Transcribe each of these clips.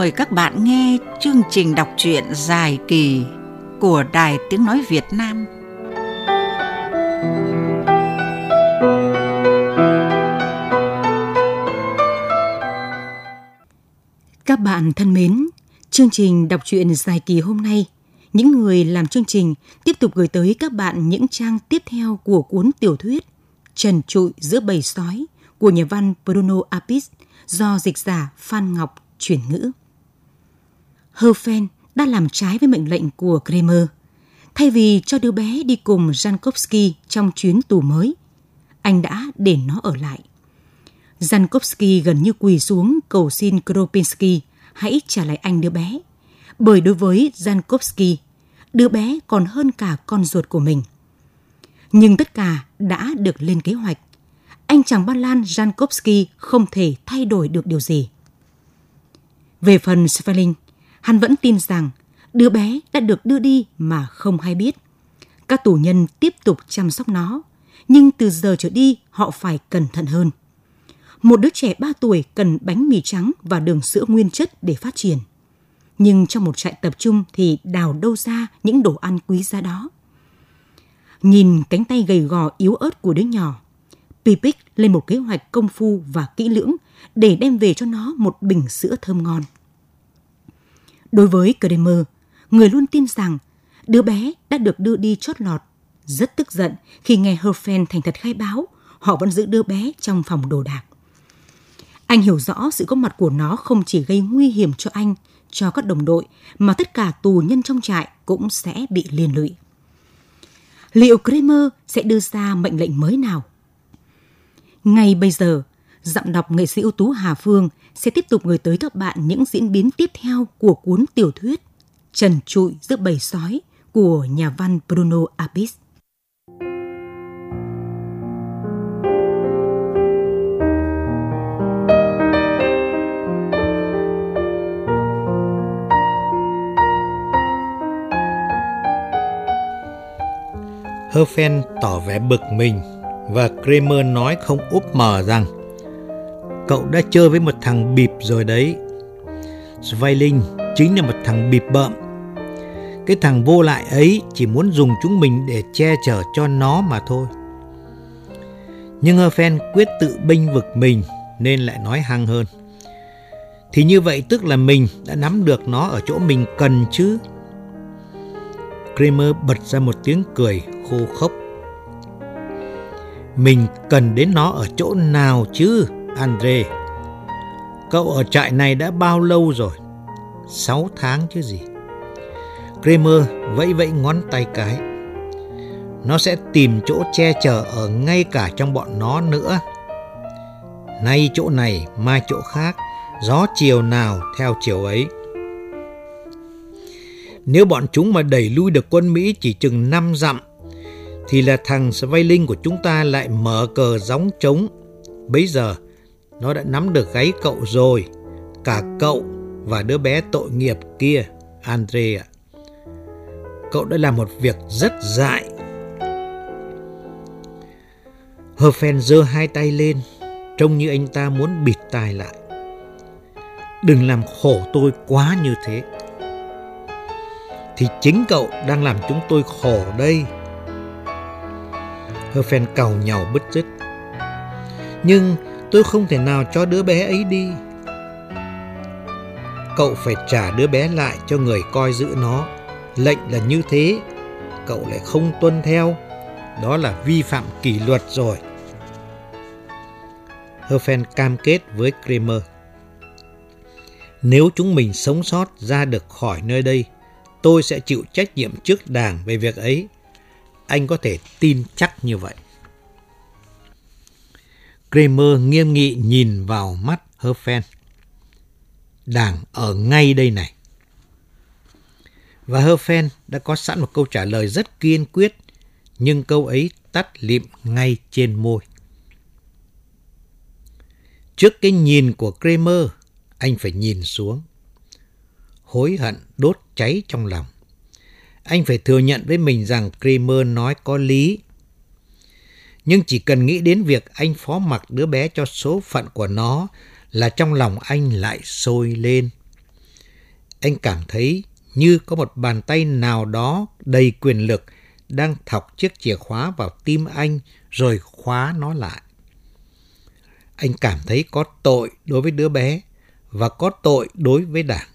mời các bạn nghe chương trình đọc truyện dài kỳ của Đài Tiếng Nói Việt Nam. Các bạn thân mến, chương trình đọc truyện dài kỳ hôm nay, những người làm chương trình tiếp tục gửi tới các bạn những trang tiếp theo của cuốn tiểu thuyết Trần trụi giữa bầy sói của nhà văn Bruno Apis do dịch giả Phan Ngọc chuyển ngữ. Herfen đã làm trái với mệnh lệnh của Kramer. Thay vì cho đứa bé đi cùng Jankowski trong chuyến tù mới, anh đã để nó ở lại. Jankowski gần như quỳ xuống cầu xin Kropinski hãy trả lại anh đứa bé. Bởi đối với Jankowski, đứa bé còn hơn cả con ruột của mình. Nhưng tất cả đã được lên kế hoạch. Anh chàng Ba Lan Jankowski không thể thay đổi được điều gì. Về phần Svelling, hắn vẫn tin rằng đứa bé đã được đưa đi mà không hay biết. Các tù nhân tiếp tục chăm sóc nó, nhưng từ giờ trở đi họ phải cẩn thận hơn. Một đứa trẻ 3 tuổi cần bánh mì trắng và đường sữa nguyên chất để phát triển. Nhưng trong một trại tập trung thì đào đâu ra những đồ ăn quý giá đó. Nhìn cánh tay gầy gò yếu ớt của đứa nhỏ, Pipic lên một kế hoạch công phu và kỹ lưỡng để đem về cho nó một bình sữa thơm ngon. Đối với Kramer, người luôn tin rằng đứa bé đã được đưa đi chót lọt. Rất tức giận khi nghe Herfen thành thật khai báo họ vẫn giữ đứa bé trong phòng đồ đạc. Anh hiểu rõ sự có mặt của nó không chỉ gây nguy hiểm cho anh, cho các đồng đội, mà tất cả tù nhân trong trại cũng sẽ bị liên lụy. Liệu Kramer sẽ đưa ra mệnh lệnh mới nào? Ngay bây giờ, giọng đọc nghệ sĩ ưu tú Hà Phương sẽ tiếp tục gửi tới các bạn những diễn biến tiếp theo của cuốn tiểu thuyết Trần trụi giữa bầy sói của nhà văn Bruno Apis. Herfen tỏ vẻ bực mình và Kramer nói không úp mờ rằng Cậu đã chơi với một thằng bịp rồi đấy. Sveiling chính là một thằng bịp bợm. Cái thằng vô lại ấy chỉ muốn dùng chúng mình để che chở cho nó mà thôi. Nhưng Herfen quyết tự binh vực mình nên lại nói hăng hơn. Thì như vậy tức là mình đã nắm được nó ở chỗ mình cần chứ. Kramer bật ra một tiếng cười khô khốc. Mình cần đến nó ở chỗ nào chứ, Andre? Cậu ở trại này đã bao lâu rồi? Sáu tháng chứ gì. Kramer vẫy vẫy ngón tay cái. Nó sẽ tìm chỗ che chở ở ngay cả trong bọn nó nữa. Nay chỗ này, mai chỗ khác, gió chiều nào theo chiều ấy. Nếu bọn chúng mà đẩy lui được quân Mỹ chỉ chừng 5 dặm, thì là thằng Sveiling của chúng ta lại mở cờ gióng trống. Bây giờ, nó đã nắm được gáy cậu rồi. Cả cậu và đứa bé tội nghiệp kia, Andre ạ. Cậu đã làm một việc rất dại. Herfen giơ hai tay lên, trông như anh ta muốn bịt tai lại. Đừng làm khổ tôi quá như thế thì chính cậu đang làm chúng tôi khổ đây. Herfen cầu nhau bứt rứt. Nhưng tôi không thể nào cho đứa bé ấy đi. Cậu phải trả đứa bé lại cho người coi giữ nó. Lệnh là như thế, cậu lại không tuân theo. Đó là vi phạm kỷ luật rồi. Herfen cam kết với Kramer. Nếu chúng mình sống sót ra được khỏi nơi đây, tôi sẽ chịu trách nhiệm trước đảng về việc ấy. Anh có thể tin chắc như vậy. Kramer nghiêm nghị nhìn vào mắt Herfen. Đảng ở ngay đây này. Và Herfen đã có sẵn một câu trả lời rất kiên quyết, nhưng câu ấy tắt lịm ngay trên môi. Trước cái nhìn của Kramer, anh phải nhìn xuống hối hận đốt cháy trong lòng. Anh phải thừa nhận với mình rằng Kramer nói có lý. Nhưng chỉ cần nghĩ đến việc anh phó mặc đứa bé cho số phận của nó là trong lòng anh lại sôi lên. Anh cảm thấy như có một bàn tay nào đó đầy quyền lực đang thọc chiếc chìa khóa vào tim anh rồi khóa nó lại. Anh cảm thấy có tội đối với đứa bé và có tội đối với đảng.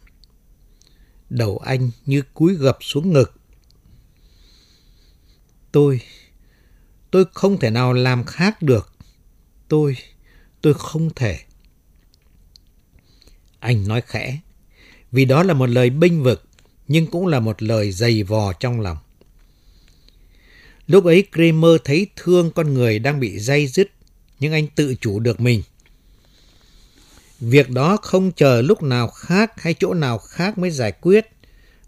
Đầu anh như cúi gập xuống ngực. Tôi, tôi không thể nào làm khác được. Tôi, tôi không thể. Anh nói khẽ, vì đó là một lời binh vực, nhưng cũng là một lời dày vò trong lòng. Lúc ấy Kramer thấy thương con người đang bị dây dứt, nhưng anh tự chủ được mình. Việc đó không chờ lúc nào khác hay chỗ nào khác mới giải quyết,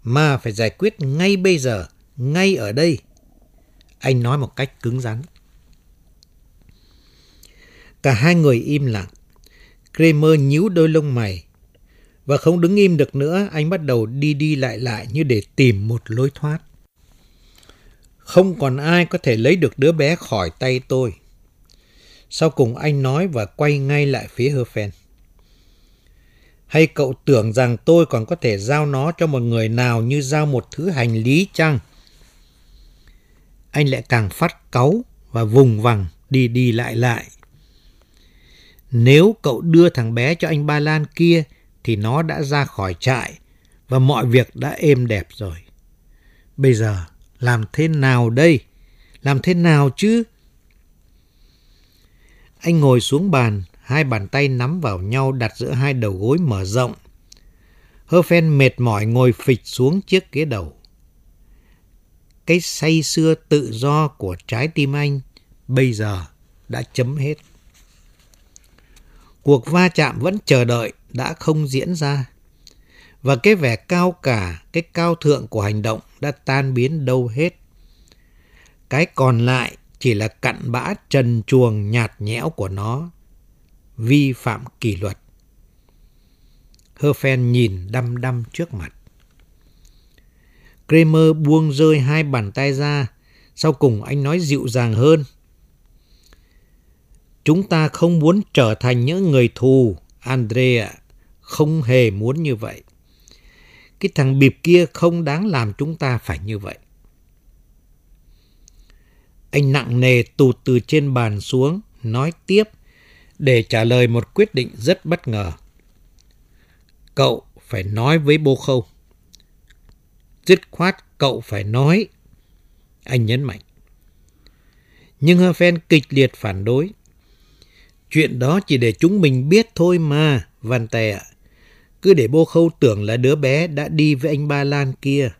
mà phải giải quyết ngay bây giờ, ngay ở đây. Anh nói một cách cứng rắn. Cả hai người im lặng. Kramer nhíu đôi lông mày. Và không đứng im được nữa, anh bắt đầu đi đi lại lại như để tìm một lối thoát. Không còn ai có thể lấy được đứa bé khỏi tay tôi. Sau cùng anh nói và quay ngay lại phía Herfen. Hay cậu tưởng rằng tôi còn có thể giao nó cho một người nào như giao một thứ hành lý chăng? Anh lại càng phát cáu và vùng vằng đi đi lại lại. Nếu cậu đưa thằng bé cho anh Ba Lan kia thì nó đã ra khỏi trại và mọi việc đã êm đẹp rồi. Bây giờ làm thế nào đây? Làm thế nào chứ? Anh ngồi xuống bàn, hai bàn tay nắm vào nhau đặt giữa hai đầu gối mở rộng. Hơ phen mệt mỏi ngồi phịch xuống chiếc ghế đầu. Cái say xưa tự do của trái tim anh bây giờ đã chấm hết. Cuộc va chạm vẫn chờ đợi đã không diễn ra. Và cái vẻ cao cả, cái cao thượng của hành động đã tan biến đâu hết. Cái còn lại chỉ là cặn bã trần chuồng nhạt nhẽo của nó, vi phạm kỷ luật. Hơ Phen nhìn đăm đăm trước mặt. Kramer buông rơi hai bàn tay ra, sau cùng anh nói dịu dàng hơn. Chúng ta không muốn trở thành những người thù, Andrea, không hề muốn như vậy. Cái thằng bịp kia không đáng làm chúng ta phải như vậy. Anh nặng nề tụt từ trên bàn xuống, nói tiếp để trả lời một quyết định rất bất ngờ. Cậu phải nói với bô khâu. Dứt khoát cậu phải nói. Anh nhấn mạnh. Nhưng Herfen kịch liệt phản đối. Chuyện đó chỉ để chúng mình biết thôi mà, Van Tè ạ. Cứ để bô khâu tưởng là đứa bé đã đi với anh Ba Lan kia.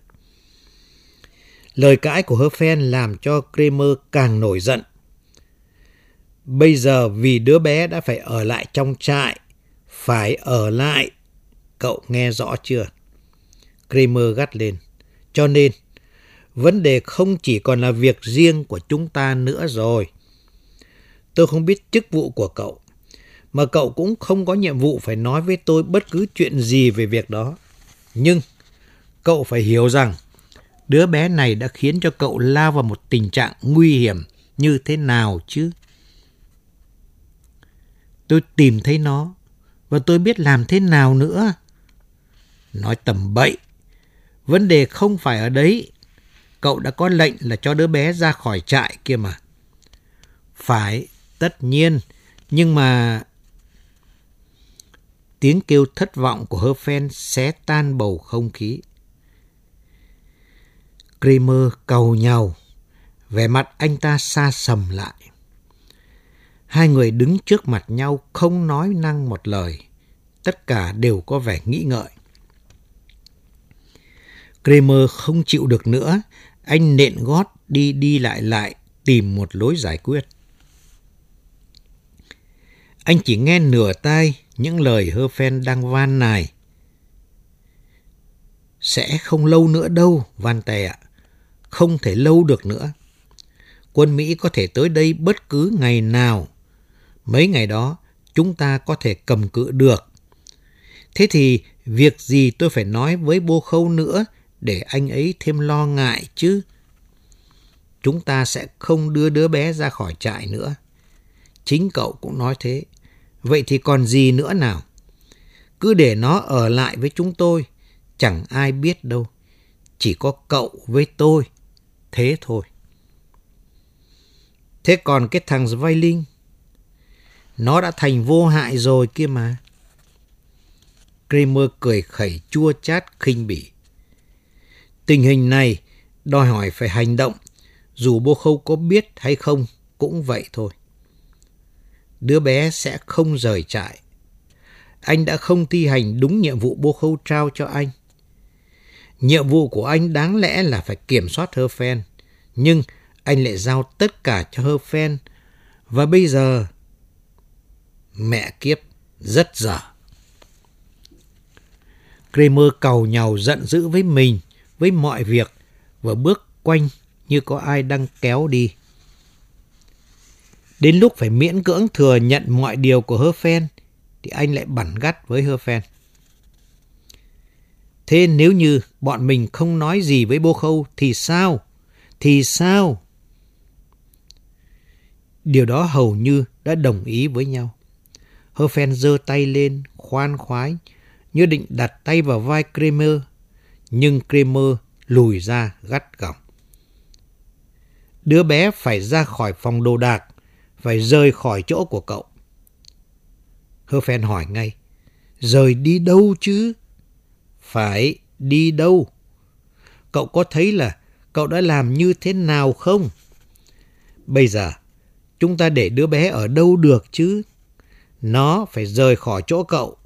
Lời cãi của Herfen làm cho Kramer càng nổi giận. Bây giờ vì đứa bé đã phải ở lại trong trại, phải ở lại. Cậu nghe rõ chưa? Kramer gắt lên. Cho nên, vấn đề không chỉ còn là việc riêng của chúng ta nữa rồi. Tôi không biết chức vụ của cậu, mà cậu cũng không có nhiệm vụ phải nói với tôi bất cứ chuyện gì về việc đó. Nhưng cậu phải hiểu rằng đứa bé này đã khiến cho cậu lao vào một tình trạng nguy hiểm như thế nào chứ? Tôi tìm thấy nó và tôi biết làm thế nào nữa. Nói tầm bậy. Vấn đề không phải ở đấy. Cậu đã có lệnh là cho đứa bé ra khỏi trại kia mà. Phải, tất nhiên. Nhưng mà Tiếng kêu thất vọng của Herfen xé tan bầu không khí. Kramer cầu nhau, vẻ mặt anh ta xa sầm lại. Hai người đứng trước mặt nhau không nói năng một lời. Tất cả đều có vẻ nghĩ ngợi. Kramer không chịu được nữa. Anh nện gót đi đi lại lại tìm một lối giải quyết. Anh chỉ nghe nửa tai những lời hơ phen đang van nài. Sẽ không lâu nữa đâu, Van Tè ạ. Không thể lâu được nữa. Quân Mỹ có thể tới đây bất cứ ngày nào. Mấy ngày đó, chúng ta có thể cầm cự được. Thế thì, việc gì tôi phải nói với bô khâu nữa để anh ấy thêm lo ngại chứ? Chúng ta sẽ không đưa đứa bé ra khỏi trại nữa. Chính cậu cũng nói thế. Vậy thì còn gì nữa nào? Cứ để nó ở lại với chúng tôi, chẳng ai biết đâu. Chỉ có cậu với tôi. Thế thôi. Thế còn cái thằng Sveiling, nó đã thành vô hại rồi kia mà. Kramer cười khẩy chua chát khinh bỉ. Tình hình này đòi hỏi phải hành động, dù bô khâu có biết hay không cũng vậy thôi. Đứa bé sẽ không rời trại. Anh đã không thi hành đúng nhiệm vụ bô khâu trao cho anh. Nhiệm vụ của anh đáng lẽ là phải kiểm soát Hơ Phen, nhưng anh lại giao tất cả cho Hơ Phen. Và bây giờ, mẹ kiếp, rất dở. Kramer cầu nhau giận dữ với mình, với mọi việc và bước quanh như có ai đang kéo đi. Đến lúc phải miễn cưỡng thừa nhận mọi điều của Hơ Phen, thì anh lại bẩn gắt với Hơ Phen. Thế nếu như bọn mình không nói gì với bô khâu thì sao? Thì sao? Điều đó hầu như đã đồng ý với nhau. Hơ Phen giơ tay lên, khoan khoái, như định đặt tay vào vai Kramer. Nhưng Kramer lùi ra gắt gỏng. Đứa bé phải ra khỏi phòng đồ đạc, phải rời khỏi chỗ của cậu. Hơ Phen hỏi ngay, rời đi đâu chứ? Phải đi đâu? Cậu có thấy là cậu đã làm như thế nào không? Bây giờ, chúng ta để đứa bé ở đâu được chứ? Nó phải rời khỏi chỗ cậu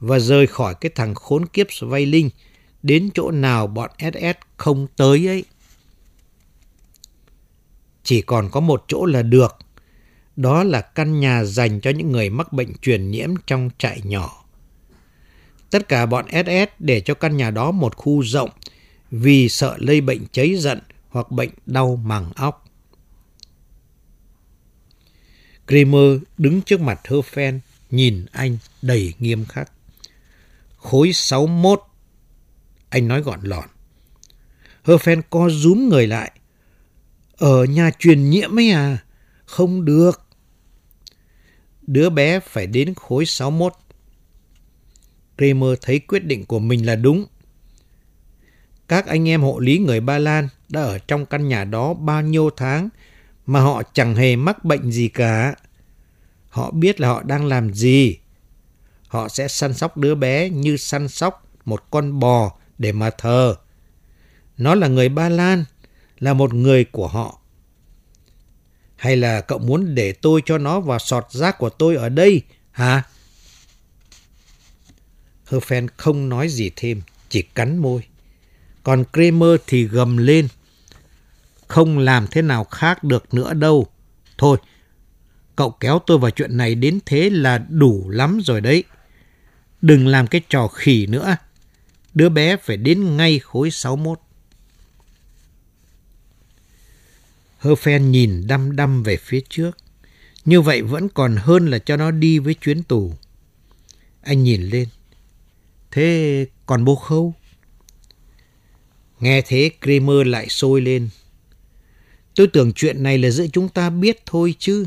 và rời khỏi cái thằng khốn kiếp Svay linh đến chỗ nào bọn SS không tới ấy. Chỉ còn có một chỗ là được. Đó là căn nhà dành cho những người mắc bệnh truyền nhiễm trong trại nhỏ. Tất cả bọn SS để cho căn nhà đó một khu rộng vì sợ lây bệnh cháy giận hoặc bệnh đau màng óc. Kramer đứng trước mặt Herfen, nhìn anh đầy nghiêm khắc. Khối 61. Anh nói gọn lọn. Herfen co rúm người lại. Ở nhà truyền nhiễm ấy à? Không được. Đứa bé phải đến khối 61. Kramer thấy quyết định của mình là đúng. Các anh em hộ lý người Ba Lan đã ở trong căn nhà đó bao nhiêu tháng mà họ chẳng hề mắc bệnh gì cả. Họ biết là họ đang làm gì. Họ sẽ săn sóc đứa bé như săn sóc một con bò để mà thờ. Nó là người Ba Lan, là một người của họ. Hay là cậu muốn để tôi cho nó vào sọt rác của tôi ở đây, hả? Herfen không nói gì thêm, chỉ cắn môi. Còn Kramer thì gầm lên. Không làm thế nào khác được nữa đâu. Thôi, cậu kéo tôi vào chuyện này đến thế là đủ lắm rồi đấy. Đừng làm cái trò khỉ nữa. Đứa bé phải đến ngay khối 61. Hơ phen nhìn đăm đăm về phía trước. Như vậy vẫn còn hơn là cho nó đi với chuyến tù. Anh nhìn lên. Thế còn bố khâu? Nghe thế Kramer lại sôi lên. Tôi tưởng chuyện này là giữa chúng ta biết thôi chứ.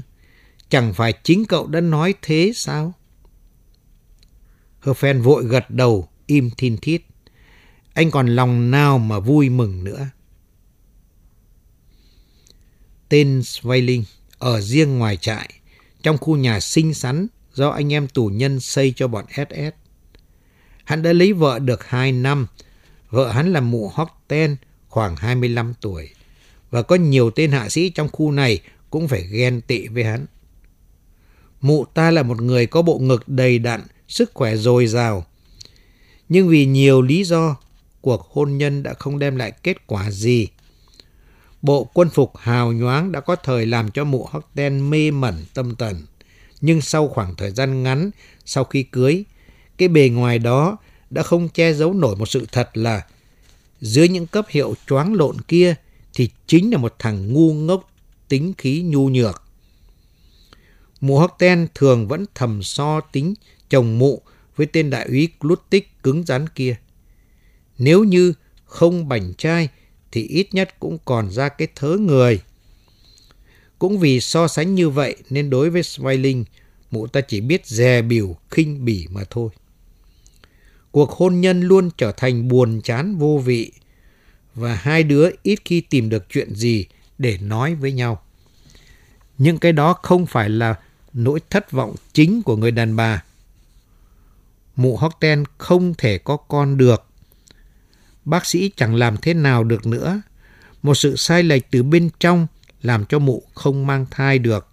Chẳng phải chính cậu đã nói thế sao? Hơ phen vội gật đầu, im thin thít. Anh còn lòng nào mà vui mừng nữa. Tên Sveiling ở riêng ngoài trại, trong khu nhà xinh xắn do anh em tù nhân xây cho bọn SS. Hắn đã lấy vợ được 2 năm. Vợ hắn là mụ Horten, khoảng 25 tuổi. Và có nhiều tên hạ sĩ trong khu này cũng phải ghen tị với hắn. Mụ ta là một người có bộ ngực đầy đặn, sức khỏe dồi dào. Nhưng vì nhiều lý do, cuộc hôn nhân đã không đem lại kết quả gì. Bộ quân phục hào nhoáng đã có thời làm cho mụ Horten mê mẩn tâm tần. Nhưng sau khoảng thời gian ngắn sau khi cưới, cái bề ngoài đó đã không che giấu nổi một sự thật là dưới những cấp hiệu choáng lộn kia thì chính là một thằng ngu ngốc tính khí nhu nhược. Mụ hóc thường vẫn thầm so tính chồng mụ với tên đại úy Glutik cứng rắn kia. Nếu như không bảnh trai thì ít nhất cũng còn ra cái thớ người. Cũng vì so sánh như vậy nên đối với Smiling, mụ ta chỉ biết dè biểu khinh bỉ mà thôi. Cuộc hôn nhân luôn trở thành buồn chán vô vị và hai đứa ít khi tìm được chuyện gì để nói với nhau. Nhưng cái đó không phải là nỗi thất vọng chính của người đàn bà. Mụ Horten không thể có con được. Bác sĩ chẳng làm thế nào được nữa. Một sự sai lệch từ bên trong làm cho mụ không mang thai được.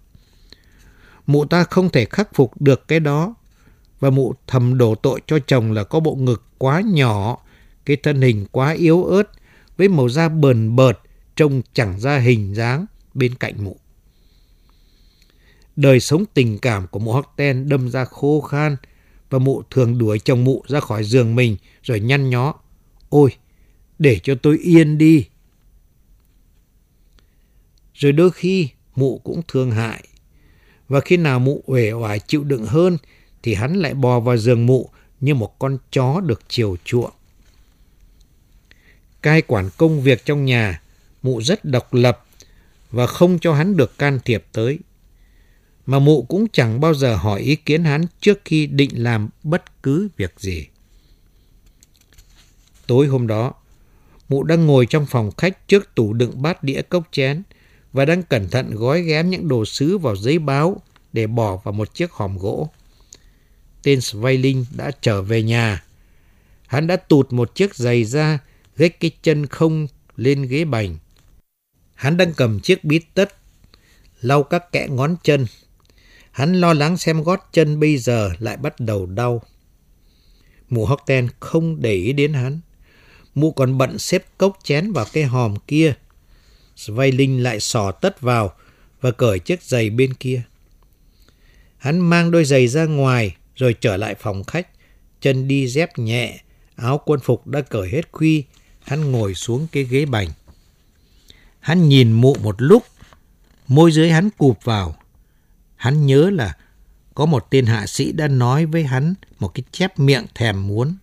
Mụ ta không thể khắc phục được cái đó và mụ thầm đổ tội cho chồng là có bộ ngực quá nhỏ, cái thân hình quá yếu ớt với màu da bờn bợt trông chẳng ra hình dáng bên cạnh mụ. Đời sống tình cảm của mụ Horten đâm ra khô khan và mụ thường đuổi chồng mụ ra khỏi giường mình rồi nhăn nhó. Ôi, để cho tôi yên đi. Rồi đôi khi mụ cũng thương hại. Và khi nào mụ uể oải chịu đựng hơn thì hắn lại bò vào giường mụ như một con chó được chiều chuộng. Cai quản công việc trong nhà, mụ rất độc lập và không cho hắn được can thiệp tới. Mà mụ cũng chẳng bao giờ hỏi ý kiến hắn trước khi định làm bất cứ việc gì. Tối hôm đó, mụ đang ngồi trong phòng khách trước tủ đựng bát đĩa cốc chén và đang cẩn thận gói ghém những đồ sứ vào giấy báo để bỏ vào một chiếc hòm gỗ. Tên Sveiling đã trở về nhà. Hắn đã tụt một chiếc giày ra, gách cái chân không lên ghế bành. Hắn đang cầm chiếc bít tất, lau các kẽ ngón chân. Hắn lo lắng xem gót chân bây giờ lại bắt đầu đau. Mụ Hockten không để ý đến hắn. Mụ còn bận xếp cốc chén vào cái hòm kia. Sveiling lại sò tất vào và cởi chiếc giày bên kia. Hắn mang đôi giày ra ngoài rồi trở lại phòng khách, chân đi dép nhẹ, áo quân phục đã cởi hết khuy, hắn ngồi xuống cái ghế bành. Hắn nhìn mụ một lúc, môi dưới hắn cụp vào. Hắn nhớ là có một tên hạ sĩ đã nói với hắn một cái chép miệng thèm muốn.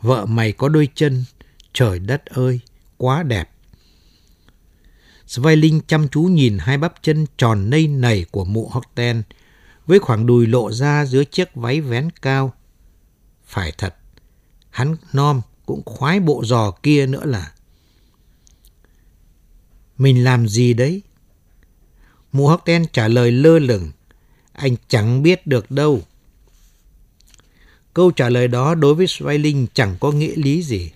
Vợ mày có đôi chân, trời đất ơi, quá đẹp. Svailin chăm chú nhìn hai bắp chân tròn nây nảy của mụ Horten với khoảng đùi lộ ra dưới chiếc váy vén cao. Phải thật, hắn nom cũng khoái bộ giò kia nữa là. Mình làm gì đấy? Mụ Horten trả lời lơ lửng. Anh chẳng biết được đâu. Câu trả lời đó đối với Sveiling chẳng có nghĩa lý gì.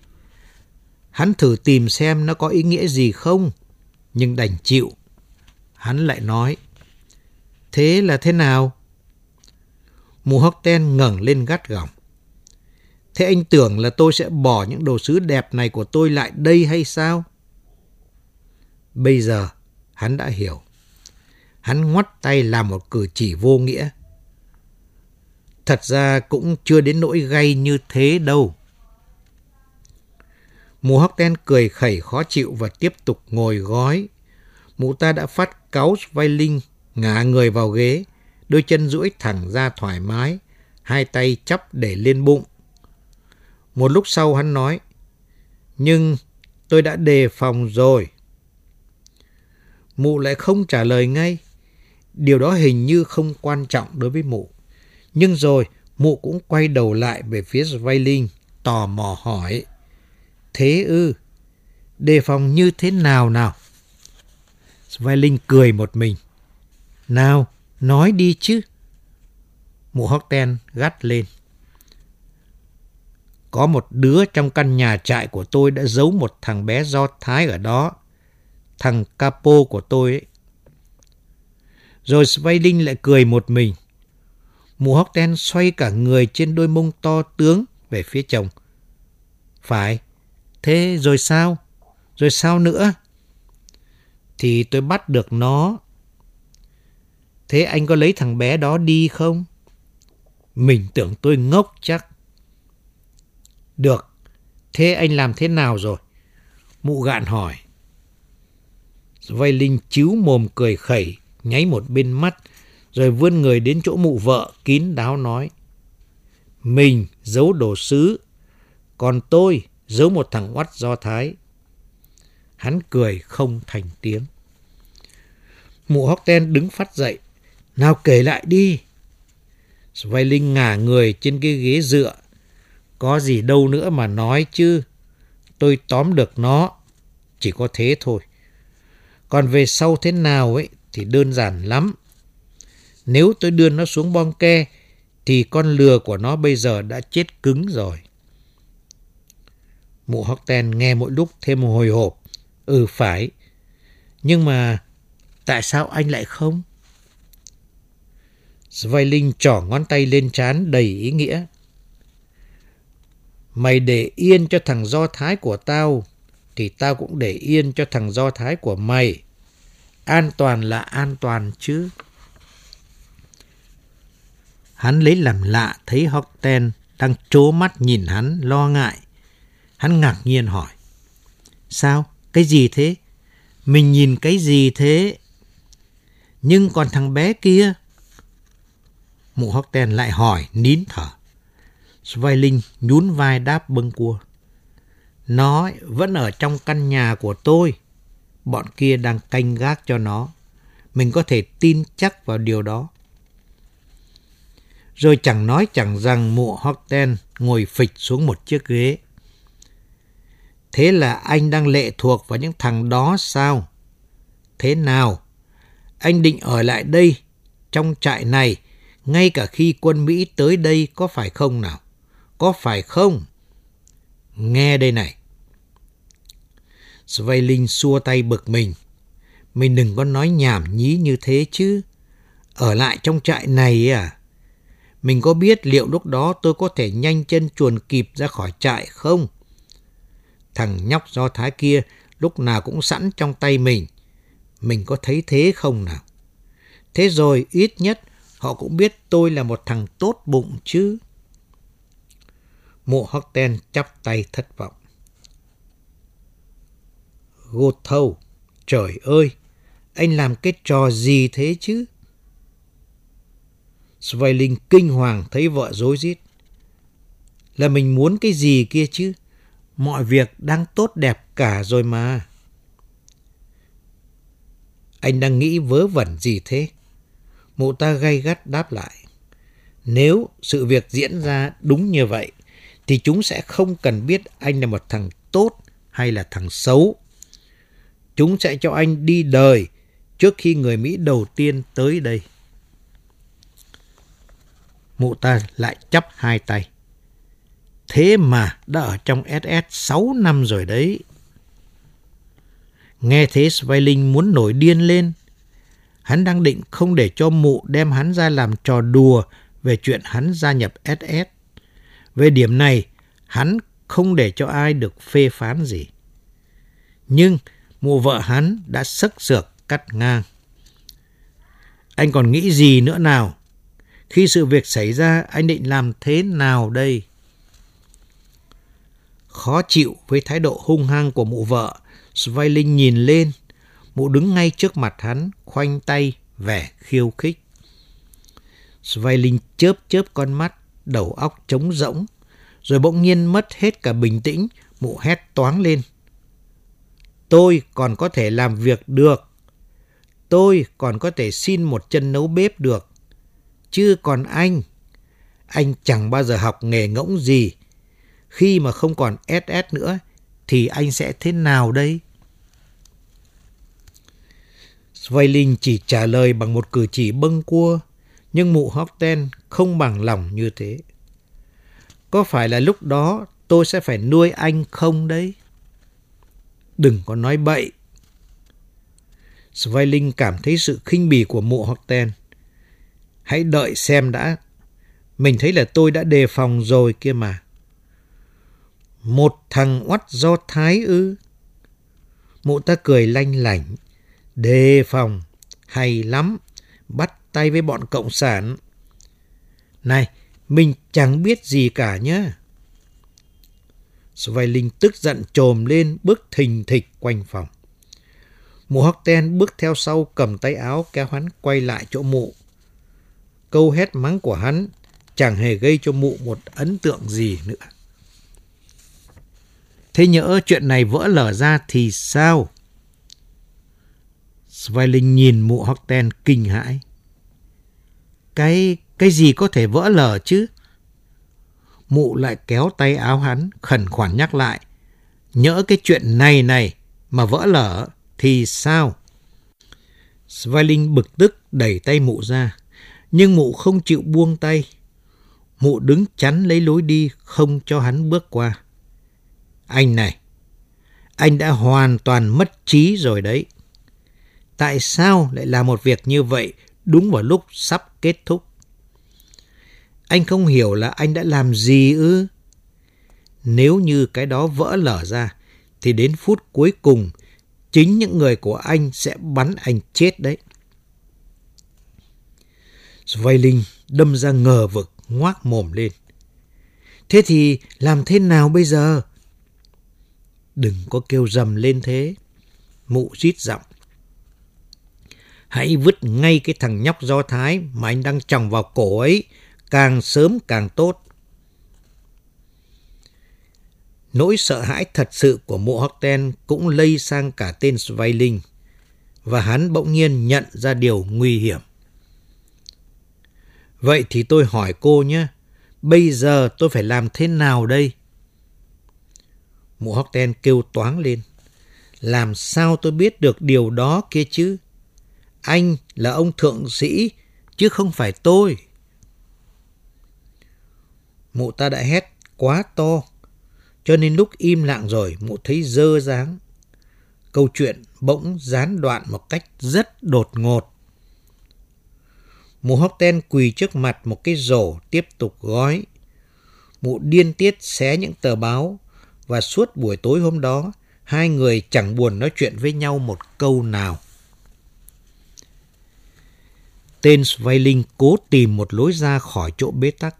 Hắn thử tìm xem nó có ý nghĩa gì không, nhưng đành chịu. Hắn lại nói, thế là thế nào? Mù hóc ten ngẩng lên gắt gỏng. Thế anh tưởng là tôi sẽ bỏ những đồ sứ đẹp này của tôi lại đây hay sao? Bây giờ, hắn đã hiểu. Hắn ngoắt tay làm một cử chỉ vô nghĩa. Thật ra cũng chưa đến nỗi gay như thế đâu. Mù hóc đen cười khẩy khó chịu và tiếp tục ngồi gói. Mụ ta đã phát cáu vai linh, ngả người vào ghế, đôi chân duỗi thẳng ra thoải mái, hai tay chắp để lên bụng. Một lúc sau hắn nói, nhưng tôi đã đề phòng rồi. Mụ lại không trả lời ngay. Điều đó hình như không quan trọng đối với mụ. Nhưng rồi, mụ cũng quay đầu lại về phía Sveiling, tò mò hỏi. Thế ư? Đề phòng như thế nào nào? Sveiling cười một mình. Nào, nói đi chứ. Mụ Horten gắt lên. Có một đứa trong căn nhà trại của tôi đã giấu một thằng bé do Thái ở đó. Thằng capo của tôi ấy. Rồi Sveiling lại cười một mình. Mụ Horten xoay cả người trên đôi mông to tướng về phía chồng. Phải, thế rồi sao? Rồi sao nữa? Thì tôi bắt được nó. Thế anh có lấy thằng bé đó đi không? Mình tưởng tôi ngốc chắc. Được, thế anh làm thế nào rồi? Mụ gạn hỏi. Vây Linh chiếu mồm cười khẩy, nháy một bên mắt, rồi vươn người đến chỗ mụ vợ kín đáo nói. Mình giấu đồ sứ, còn tôi giấu một thằng oắt do Thái. Hắn cười không thành tiếng. Mụ hóc ten đứng phát dậy. Nào kể lại đi. Sveiling ngả người trên cái ghế dựa. Có gì đâu nữa mà nói chứ. Tôi tóm được nó. Chỉ có thế thôi. Còn về sau thế nào ấy thì đơn giản lắm. Nếu tôi đưa nó xuống bong ke thì con lừa của nó bây giờ đã chết cứng rồi. Mụ Horten nghe mỗi lúc thêm hồi hộp. Ừ phải. Nhưng mà tại sao anh lại không? Sveiling trỏ ngón tay lên trán đầy ý nghĩa. Mày để yên cho thằng Do Thái của tao, thì tao cũng để yên cho thằng Do Thái của mày. An toàn là an toàn chứ. Hắn lấy làm lạ thấy Horten đang trố mắt nhìn hắn lo ngại. Hắn ngạc nhiên hỏi. Sao? Cái gì thế? Mình nhìn cái gì thế? Nhưng còn thằng bé kia? Mụ Horten lại hỏi, nín thở. Sveiling nhún vai đáp bâng cua. Nó vẫn ở trong căn nhà của tôi. Bọn kia đang canh gác cho nó. Mình có thể tin chắc vào điều đó. Rồi chẳng nói chẳng rằng mụ Horten ngồi phịch xuống một chiếc ghế. Thế là anh đang lệ thuộc vào những thằng đó sao? Thế nào? Anh định ở lại đây, trong trại này, ngay cả khi quân Mỹ tới đây có phải không nào? Có phải không? Nghe đây này. Sveiling xua tay bực mình. Mình đừng có nói nhảm nhí như thế chứ. Ở lại trong trại này à? Mình có biết liệu lúc đó tôi có thể nhanh chân chuồn kịp ra khỏi trại không? Thằng nhóc do thái kia lúc nào cũng sẵn trong tay mình. Mình có thấy thế không nào? Thế rồi ít nhất họ cũng biết tôi là một thằng tốt bụng chứ. Mộ Hắc Ten chắp tay thất vọng. Gột thâu, trời ơi, anh làm cái trò gì thế chứ? Sveiling kinh hoàng thấy vợ dối rít. Là mình muốn cái gì kia chứ? Mọi việc đang tốt đẹp cả rồi mà. Anh đang nghĩ vớ vẩn gì thế? Mụ ta gay gắt đáp lại. Nếu sự việc diễn ra đúng như vậy, thì chúng sẽ không cần biết anh là một thằng tốt hay là thằng xấu. Chúng sẽ cho anh đi đời trước khi người Mỹ đầu tiên tới đây. Mụ ta lại chắp hai tay. Thế mà đã ở trong SS 6 năm rồi đấy. Nghe thế Sveiling muốn nổi điên lên. Hắn đang định không để cho mụ đem hắn ra làm trò đùa về chuyện hắn gia nhập SS. Về điểm này, hắn không để cho ai được phê phán gì. Nhưng mụ vợ hắn đã sức sược cắt ngang. Anh còn nghĩ gì nữa nào? Khi sự việc xảy ra, anh định làm thế nào đây? Khó chịu với thái độ hung hăng của mụ vợ, Sveiling nhìn lên. Mụ đứng ngay trước mặt hắn, khoanh tay, vẻ khiêu khích. Sveiling chớp chớp con mắt, đầu óc trống rỗng. Rồi bỗng nhiên mất hết cả bình tĩnh, mụ hét toáng lên. Tôi còn có thể làm việc được. Tôi còn có thể xin một chân nấu bếp được. Chứ còn anh, anh chẳng bao giờ học nghề ngỗng gì. Khi mà không còn SS nữa, thì anh sẽ thế nào đây? Sveiling chỉ trả lời bằng một cử chỉ bâng cua, nhưng mụ Horten không bằng lòng như thế. Có phải là lúc đó tôi sẽ phải nuôi anh không đấy? Đừng có nói bậy. Sveiling cảm thấy sự khinh bỉ của mụ Horten. Hãy đợi xem đã. Mình thấy là tôi đã đề phòng rồi kia mà. Một thằng oắt do thái ư? Mụ ta cười lanh lảnh. Đề phòng. Hay lắm. Bắt tay với bọn cộng sản. Này, mình chẳng biết gì cả nhé. Sveiling tức giận trồm lên bước thình thịch quanh phòng. Mụ Horten bước theo sau cầm tay áo kéo hắn quay lại chỗ mụ. Câu hét mắng của hắn chẳng hề gây cho mụ một ấn tượng gì nữa. Thế nhỡ chuyện này vỡ lở ra thì sao? Sveiling nhìn mụ Horten kinh hãi. Cái, cái gì có thể vỡ lở chứ? Mụ lại kéo tay áo hắn, khẩn khoản nhắc lại. Nhỡ cái chuyện này này mà vỡ lở thì sao? Svaling bực tức đẩy tay mụ ra, nhưng mụ không chịu buông tay. Mụ đứng chắn lấy lối đi, không cho hắn bước qua. Anh này, anh đã hoàn toàn mất trí rồi đấy. Tại sao lại làm một việc như vậy đúng vào lúc sắp kết thúc? Anh không hiểu là anh đã làm gì ư? Nếu như cái đó vỡ lở ra, thì đến phút cuối cùng, chính những người của anh sẽ bắn anh chết đấy. Sveiling đâm ra ngờ vực, ngoác mồm lên. Thế thì làm thế nào bây giờ? Đừng có kêu rầm lên thế. Mụ rít giọng. Hãy vứt ngay cái thằng nhóc do Thái mà anh đang chồng vào cổ ấy, càng sớm càng tốt. Nỗi sợ hãi thật sự của mụ Horten cũng lây sang cả tên Sveiling, và hắn bỗng nhiên nhận ra điều nguy hiểm. Vậy thì tôi hỏi cô nhé, bây giờ tôi phải làm thế nào đây? Mụ Horten kêu toáng lên. Làm sao tôi biết được điều đó kia chứ? Anh là ông thượng sĩ, chứ không phải tôi. Mụ ta đã hét quá to, cho nên lúc im lặng rồi mụ thấy dơ dáng. Câu chuyện bỗng gián đoạn một cách rất đột ngột. Mụ hóc ten quỳ trước mặt một cái rổ tiếp tục gói. Mụ điên tiết xé những tờ báo và suốt buổi tối hôm đó hai người chẳng buồn nói chuyện với nhau một câu nào. Tên Sveiling cố tìm một lối ra khỏi chỗ bế tắc.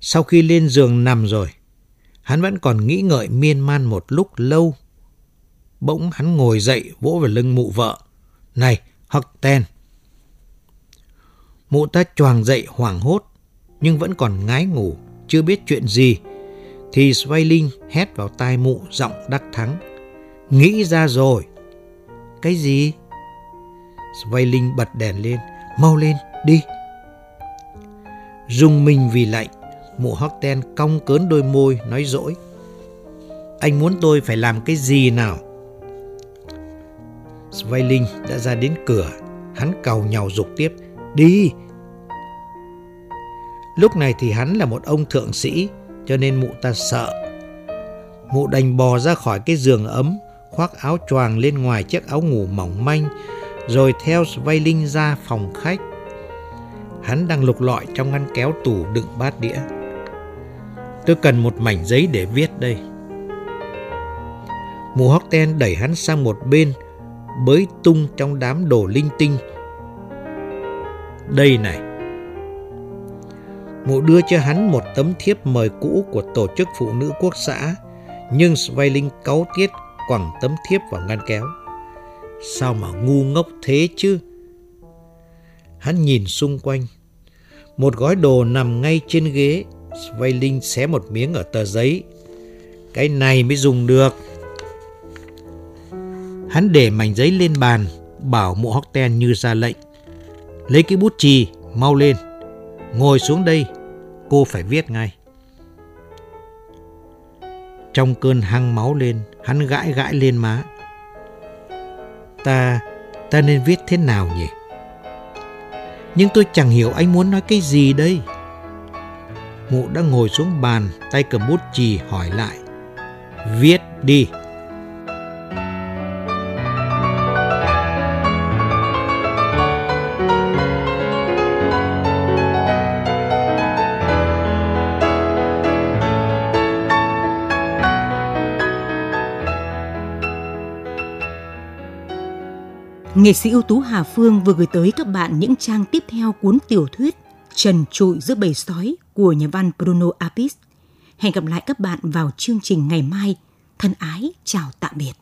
Sau khi lên giường nằm rồi, hắn vẫn còn nghĩ ngợi miên man một lúc lâu. Bỗng hắn ngồi dậy vỗ vào lưng mụ vợ. Này, Hắc Ten! Mụ ta choàng dậy hoảng hốt, nhưng vẫn còn ngái ngủ, chưa biết chuyện gì. Thì Sveiling hét vào tai mụ giọng đắc thắng. Nghĩ ra rồi! Cái gì? Sveiling bật đèn lên. Mau lên, đi! Dùng mình vì lạnh, Mụ Horten cong cớn đôi môi nói dỗi. Anh muốn tôi phải làm cái gì nào? Sveiling đã ra đến cửa. Hắn cầu nhào dục tiếp. Đi! Lúc này thì hắn là một ông thượng sĩ, cho nên mụ ta sợ. Mụ đành bò ra khỏi cái giường ấm, khoác áo choàng lên ngoài chiếc áo ngủ mỏng manh, rồi theo Sveiling ra phòng khách. Hắn đang lục lọi trong ngăn kéo tủ đựng bát đĩa. Tôi cần một mảnh giấy để viết đây. Mụ hóc ten đẩy hắn sang một bên, bới tung trong đám đồ linh tinh. Đây này. Mụ đưa cho hắn một tấm thiếp mời cũ của Tổ chức Phụ nữ Quốc xã, nhưng Sveiling cáu tiết quẳng tấm thiếp vào ngăn kéo. Sao mà ngu ngốc thế chứ? Hắn nhìn xung quanh. Một gói đồ nằm ngay trên ghế Sveiling xé một miếng ở tờ giấy. Cái này mới dùng được. Hắn để mảnh giấy lên bàn, bảo mụ Horten như ra lệnh. Lấy cái bút chì, mau lên. Ngồi xuống đây, cô phải viết ngay. Trong cơn hăng máu lên, hắn gãi gãi lên má. Ta, ta nên viết thế nào nhỉ? Nhưng tôi chẳng hiểu anh muốn nói cái gì đây. Mụ đã ngồi xuống bàn, tay cầm bút chì hỏi lại. Viết đi. Nghệ sĩ ưu tú Hà Phương vừa gửi tới các bạn những trang tiếp theo cuốn tiểu thuyết Trần trụi giữa bầy sói của nhà văn Bruno Apis. Hẹn gặp lại các bạn vào chương trình ngày mai. Thân ái, chào tạm biệt.